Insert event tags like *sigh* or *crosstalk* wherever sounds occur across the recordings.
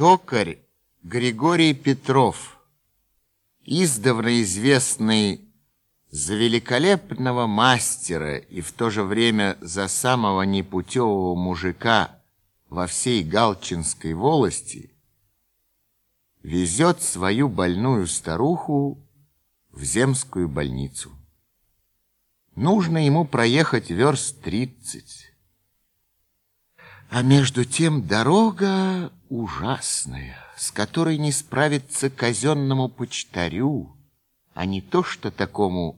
Токарь Григорий Петров, издавна известный за великолепного мастера и в то же время за самого непутевого мужика во всей Галчинской волости, везет свою больную старуху в земскую больницу. Нужно ему проехать верст тридцать. А между тем дорога ужасная, с которой не справиться казенному почтарю, а не то что такому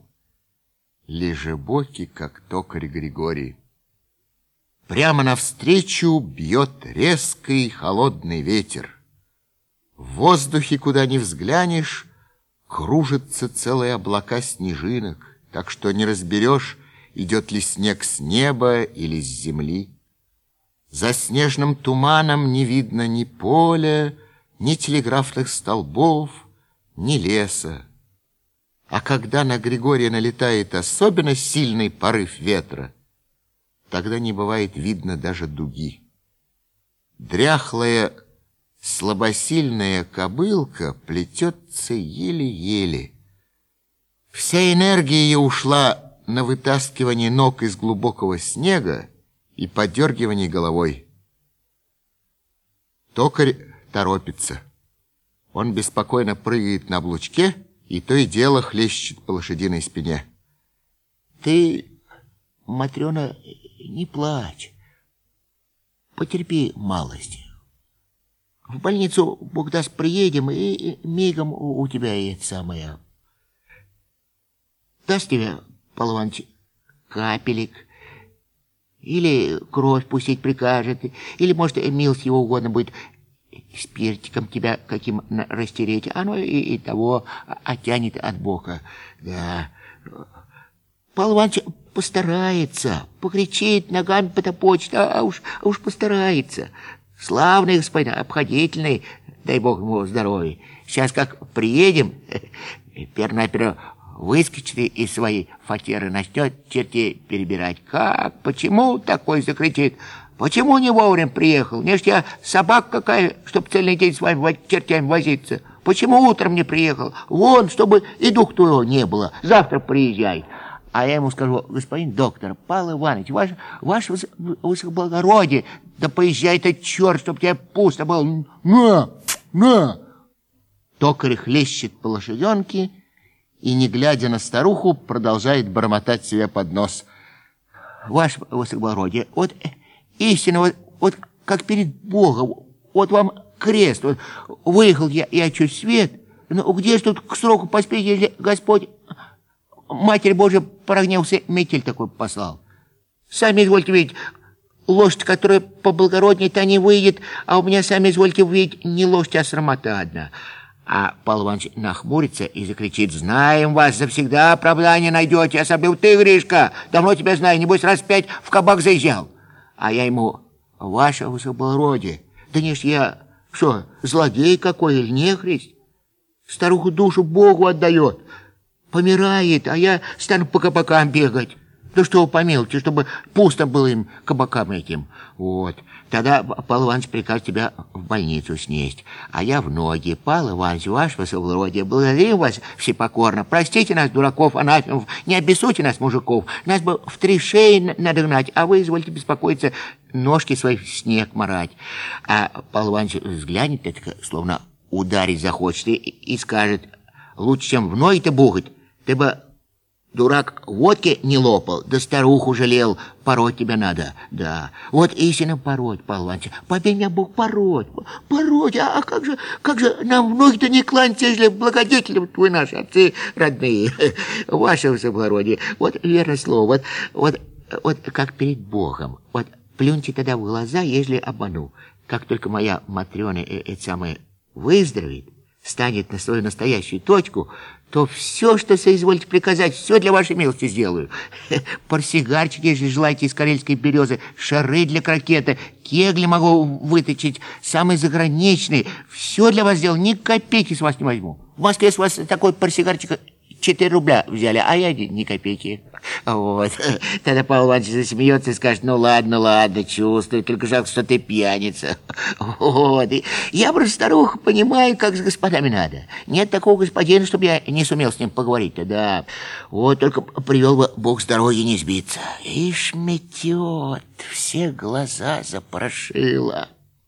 лежебоки, как токарь Григорий. Прямо навстречу бьет резкий холодный ветер. В воздухе, куда ни взглянешь, кружатся целые облака снежинок, так что не разберешь, идет ли снег с неба или с земли. За снежным туманом не видно ни поля, ни телеграфных столбов, ни леса. А когда на Григория налетает особенно сильный порыв ветра, тогда не бывает видно даже дуги. Дряхлая, слабосильная кобылка плетется еле-еле. Вся энергия ее ушла на вытаскивание ног из глубокого снега, и подергивание головой. Токарь торопится. Он беспокойно прыгает на облучке и то и дело хлещет по лошадиной спине. Ты, Матрена, не плачь. Потерпи малость. В больницу, Бог даст, приедем, и мигом у тебя это самое. Даст тебе, Павел капелек, или кровь пустить прикажет, или, может, милость его угодно будет спиртиком тебя каким растереть. Оно и, и того оттянет от бока. Да. Иванович постарается, покричит, ногами потопочет, а уж, а уж постарается. Славный господин, обходительный, дай бог ему здоровья. Сейчас как приедем, пернаперво выскочит из своей фатеры, начнет чертей перебирать. Как? Почему такой закричит? Почему не вовремя приехал? Не ж я собака какая, чтоб цельный день с вами чертями возиться. Почему утром не приехал? Вон, чтобы и дух твоего не было. Завтра приезжай. А я ему скажу, господин доктор, Павел Иванович, ваше, ваше высокоблагородие, да поезжай ты, черт, чтоб тебя пусто было. На, на! Токарь хлещет по лошаденке, и, не глядя на старуху, продолжает бормотать себе под нос. Ваше высокоблагородие, вот истинно, вот, вот как перед Богом, вот вам крест, вот выехал я, я чуть свет, но где же тут к сроку поспеть, если Господь, Матерь Божия, прогневался, метель такой послал? Сами извольте видеть, лошадь, которая по благородней-то не выйдет, а у меня, сами извольте видеть, не лошадь, а срамота одна». А Павел Иванович нахмурится и закричит, «Знаем вас, завсегда оправдание найдете, особенно ты, Гришка, давно тебя знаю, небось раз пять в кабак заезжал». А я ему, «Ваше высокоблагородие, да не ж я, что, злодей какой или нехрист? Старуху душу Богу отдает, помирает, а я стану по кабакам бегать». Да что по мелочи, чтобы пусто было им кабакам этим. Вот. Тогда Павел Иванович прикажет тебя в больницу снесть, а я в ноги. Павел Иванович, ваше высокоблагородие, благодарим вас всепокорно. Простите нас, дураков, анафемов, не обессуйте нас, мужиков. Нас бы в три шеи надо а вы извольте беспокоиться, ножки свои в снег марать. А Павел Иванович взглянет, это словно ударить захочет и, и скажет, лучше, чем в ноги-то бугать, ты бы Дурак водки не лопал, да старуху жалел, пороть тебя надо, да. Вот истинно пороть, Иванович, побей меня Бог, пороть, пороть, а, как же, как же нам в ноги-то не кланяться, если благодетели твои наши отцы родные, *laughs* ваше высокоблагородие, вот верное слово, вот, вот, вот как перед Богом, вот плюньте тогда в глаза, если обману. Как только моя Матрена, э, это самое, выздоровеет, станет на свою настоящую точку, то все, что соизволите приказать, все для вашей милости сделаю. *laughs* Парсигарчики, если желаете, из карельской березы, шары для крокета, кегли могу выточить, самые заграничные. Все для вас сделаю, ни копейки с вас не возьму. В Москве с вас такой парсигарчик 4 рубля взяли, а я ни копейки. Вот. Тогда Павел Иванович засмеется и скажет, ну ладно, ладно, чувствую, только жалко, что ты пьяница. Вот. И я просто старуха понимаю, как с господами надо. Нет такого господина, чтобы я не сумел с ним поговорить-то, да. Вот только привел бы Бог с дороги не сбиться. Ишь метет, все глаза запорошило.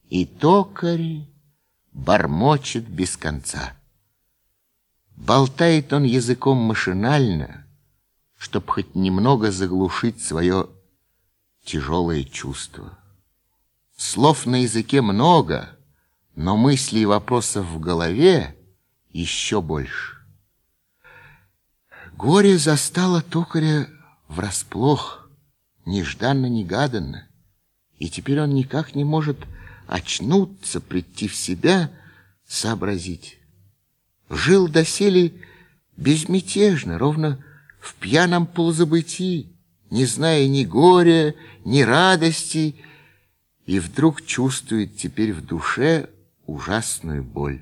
И токарь бормочет без конца. Болтает он языком машинально, чтобы хоть немного заглушить свое тяжелое чувство. Слов на языке много, но мыслей и вопросов в голове еще больше. Горе застало токаря врасплох, нежданно-негаданно, и теперь он никак не может очнуться, прийти в себя, сообразить. Жил доселе безмятежно, ровно в пьяном полузабытии, не зная ни горя, ни радости, и вдруг чувствует теперь в душе ужасную боль.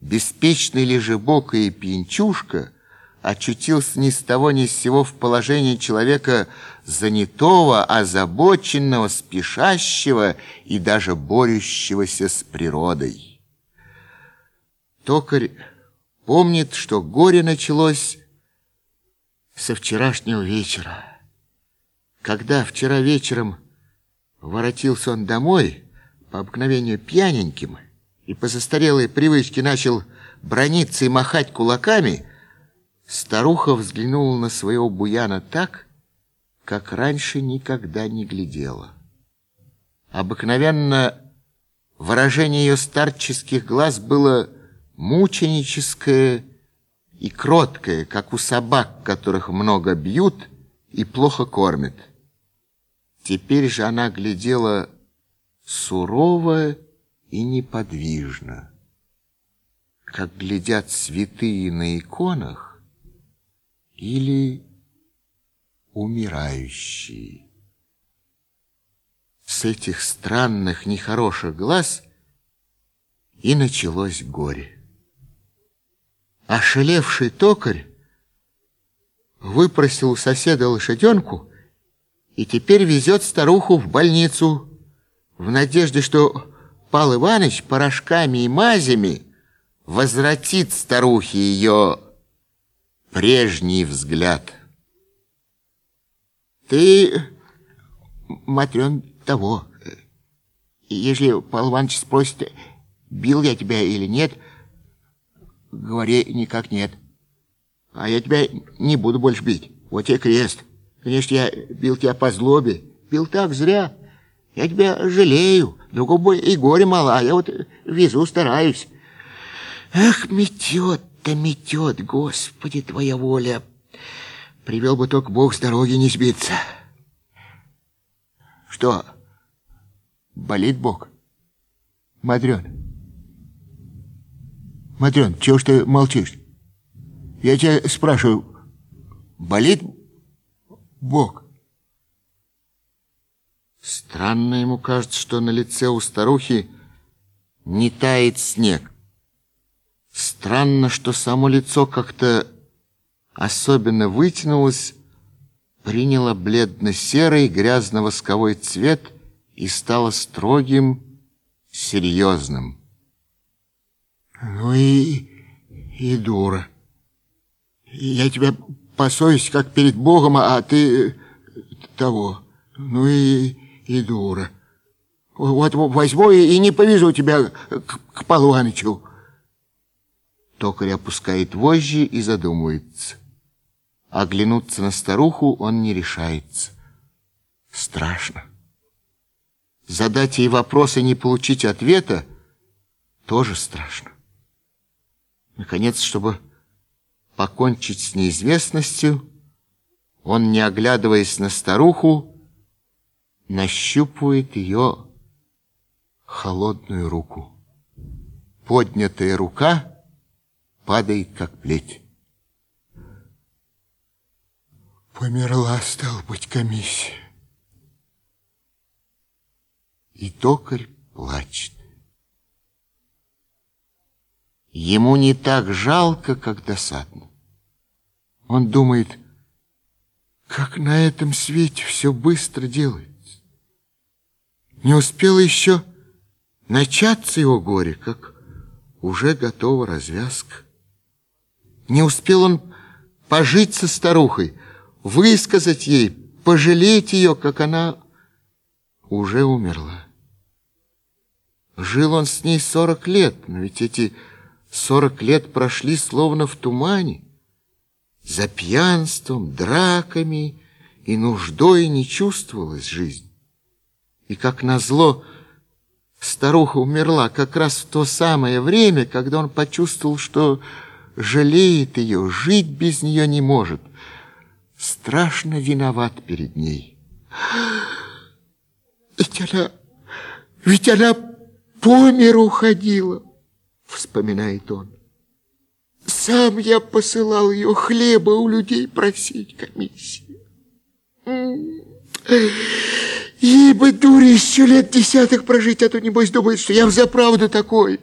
Беспечный лежебока и пьянчушка очутился ни с того ни с сего в положении человека занятого, озабоченного, спешащего и даже борющегося с природой. Токарь помнит, что горе началось со вчерашнего вечера. Когда вчера вечером воротился он домой, по обыкновению пьяненьким, и по застарелой привычке начал брониться и махать кулаками, старуха взглянула на своего буяна так, как раньше никогда не глядела. Обыкновенно выражение ее старческих глаз было мученическое и кроткое, как у собак, которых много бьют и плохо кормят. Теперь же она глядела сурово и неподвижно, как глядят святые на иконах или умирающие. С этих странных, нехороших глаз и началось горе. Ошалевший токарь выпросил у соседа лошаденку и теперь везет старуху в больницу в надежде, что Пал Иванович порошками и мазями возвратит старухе ее прежний взгляд. Ты, Матрен, того. Если Павел Иванович спросит, бил я тебя или нет, говори никак нет. А я тебя не буду больше бить. Вот тебе крест. Конечно, я бил тебя по злобе. Бил так зря. Я тебя жалею. Другого и горе мало, а я вот везу, стараюсь. Ах, метет-то метет, Господи, твоя воля. Привел бы только Бог с дороги не сбиться. Что, болит Бог? Матрен. Матрен, чего ж ты молчишь? Я тебя спрашиваю, болит Бог? Странно ему кажется, что на лице у старухи не тает снег. Странно, что само лицо как-то особенно вытянулась, приняла бледно-серый грязно-восковой цвет и стала строгим, серьезным. Ну и, и дура. Я тебя по как перед Богом, а ты того. Ну и, и дура. Вот возьму и не повезу тебя к, к Полуанычу. Токарь опускает вожжи и задумывается. Оглянуться на старуху он не решается. Страшно. Задать ей вопрос и не получить ответа тоже страшно. Наконец, чтобы покончить с неизвестностью, он, не оглядываясь на старуху, нащупывает ее холодную руку. Поднятая рука падает, как плеть. Померла, стал быть, комиссия. И токарь плачет. Ему не так жалко, как досадно. Он думает, как на этом свете все быстро делается. Не успело еще начаться его горе, как уже готова развязка. Не успел он пожить со старухой, высказать ей, пожалеть ее, как она уже умерла. Жил он с ней сорок лет, но ведь эти сорок лет прошли словно в тумане. За пьянством, драками и нуждой не чувствовалась жизнь. И как назло, старуха умерла как раз в то самое время, когда он почувствовал, что жалеет ее, жить без нее не может. Страшно виноват перед ней. *gasps* Ведь она, ведь она по миру ходила, вспоминает он. Сам я посылал ее хлеба у людей просить комиссии. Ей бы, дури, еще лет десятых прожить, а то, небось, думает, что я взаправду такой.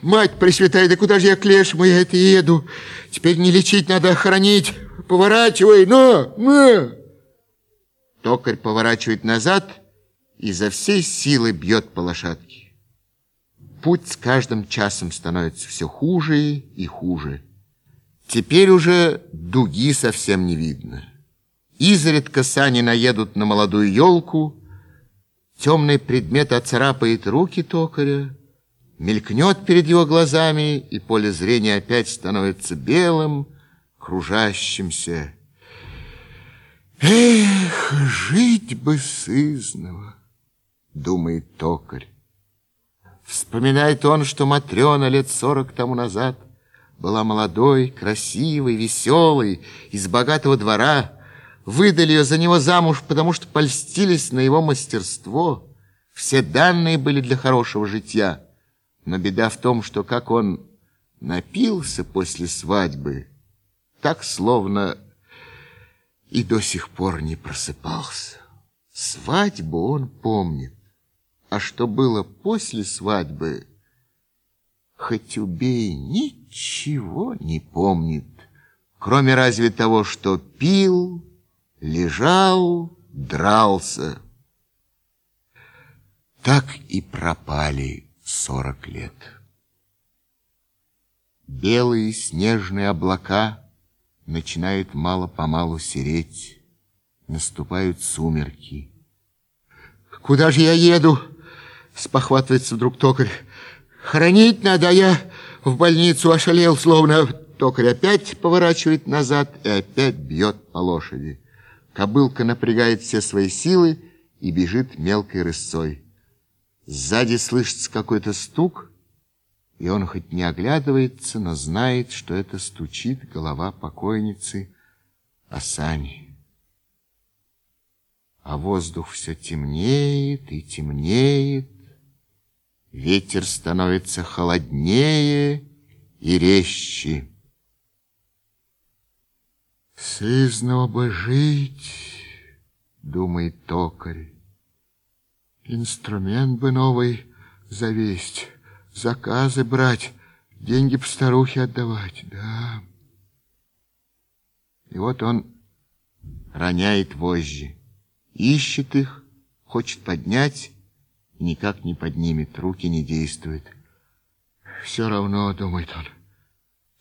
Мать Пресвятая, да куда же я к лешему я это еду? Теперь не лечить надо, а хоронить. Поворачивай, но, но. Токарь поворачивает назад и за всей силы бьет по лошадке. Путь с каждым часом становится все хуже и хуже. Теперь уже дуги совсем не видно. Изредка сани наедут на молодую елку, темный предмет оцарапает руки токаря, мелькнет перед его глазами, и поле зрения опять становится белым, кружащимся. Эх, жить бы сызново, думает токарь. Вспоминает он, что Матрена лет сорок тому назад была молодой, красивой, веселой, из богатого двора, выдали ее за него замуж, потому что польстились на его мастерство. Все данные были для хорошего житья. Но беда в том, что как он напился после свадьбы, так словно и до сих пор не просыпался. Свадьбу он помнит, а что было после свадьбы, хоть убей, ничего не помнит, кроме разве того, что пил, лежал, дрался. Так и пропали сорок лет. Белые снежные облака начинают мало-помалу сереть. Наступают сумерки. «Куда же я еду?» — спохватывается вдруг токарь. «Хоронить надо, а я в больницу ошалел, словно...» Токарь опять поворачивает назад и опять бьет по лошади. Кобылка напрягает все свои силы и бежит мелкой рысцой. Сзади слышится какой-то стук, и он хоть не оглядывается, но знает, что это стучит голова покойницы Асани. А воздух все темнеет и темнеет, ветер становится холоднее и резче. Сызново бы жить, думает токарь. Инструмент бы новый завесть, заказы брать, деньги по старухе отдавать, да. И вот он роняет вожжи, ищет их, хочет поднять, никак не поднимет, руки не действуют. Все равно, думает он,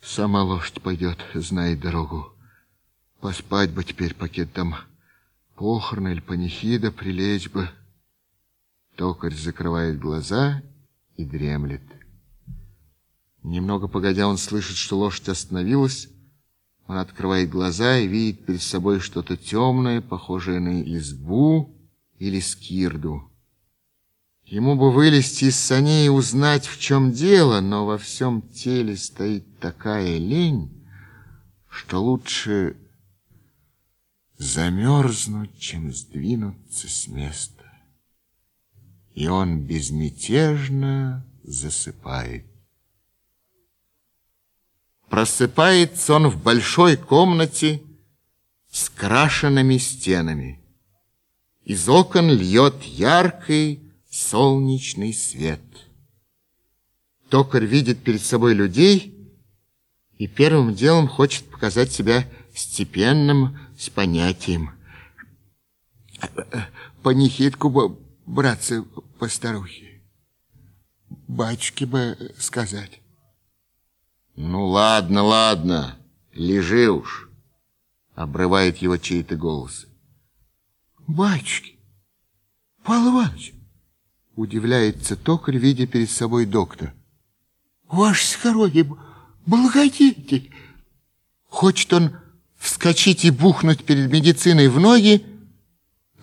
сама лошадь пойдет, знает дорогу. Поспать бы теперь, пакет там похороны или панихида, прилечь бы. Токарь закрывает глаза и дремлет. Немного погодя, он слышит, что лошадь остановилась. Он открывает глаза и видит перед собой что-то темное, похожее на избу или скирду. Ему бы вылезти из саней и узнать, в чем дело, но во всем теле стоит такая лень, что лучше замерзнуть, чем сдвинуться с места и он безмятежно засыпает. Просыпается он в большой комнате с крашенными стенами. Из окон льет яркий солнечный свет. Токарь видит перед собой людей и первым делом хочет показать себя степенным, с понятием. Панихидку братцы, по старухе. Батюшке бы сказать. Ну, ладно, ладно, лежи уж, обрывает его чей-то голос. Батюшки, Павел Иванович, удивляется токарь, видя перед собой доктор. Ваше скородие, благодетель. Хочет он вскочить и бухнуть перед медициной в ноги,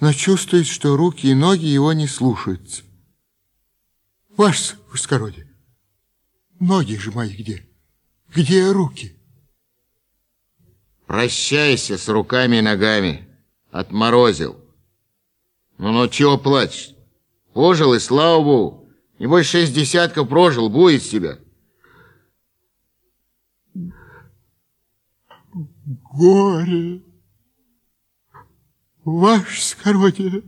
но чувствует, что руки и ноги его не слушаются. Ваше скородие, ноги же мои где? Где руки? Прощайся с руками и ногами. Отморозил. Ну-ну, чего плачешь? Пожил, и слава богу. Небось, шесть десятков прожил, будет себя. Горе, ваше скородие,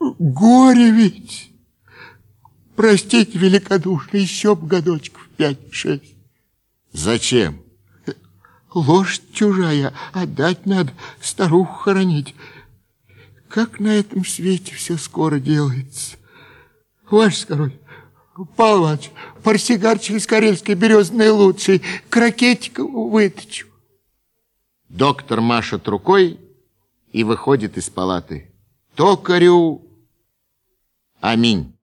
горе ведь. Простите великодушно, еще б годочков пять-шесть. Зачем? Лошадь чужая, отдать надо, старуху хоронить. Как на этом свете все скоро делается. Ваше скородие, Павел Иванович, парсигарчик из карельской березы лучший, крокетик выточу. Доктор машет рукой и выходит из палаты. Токарю аминь.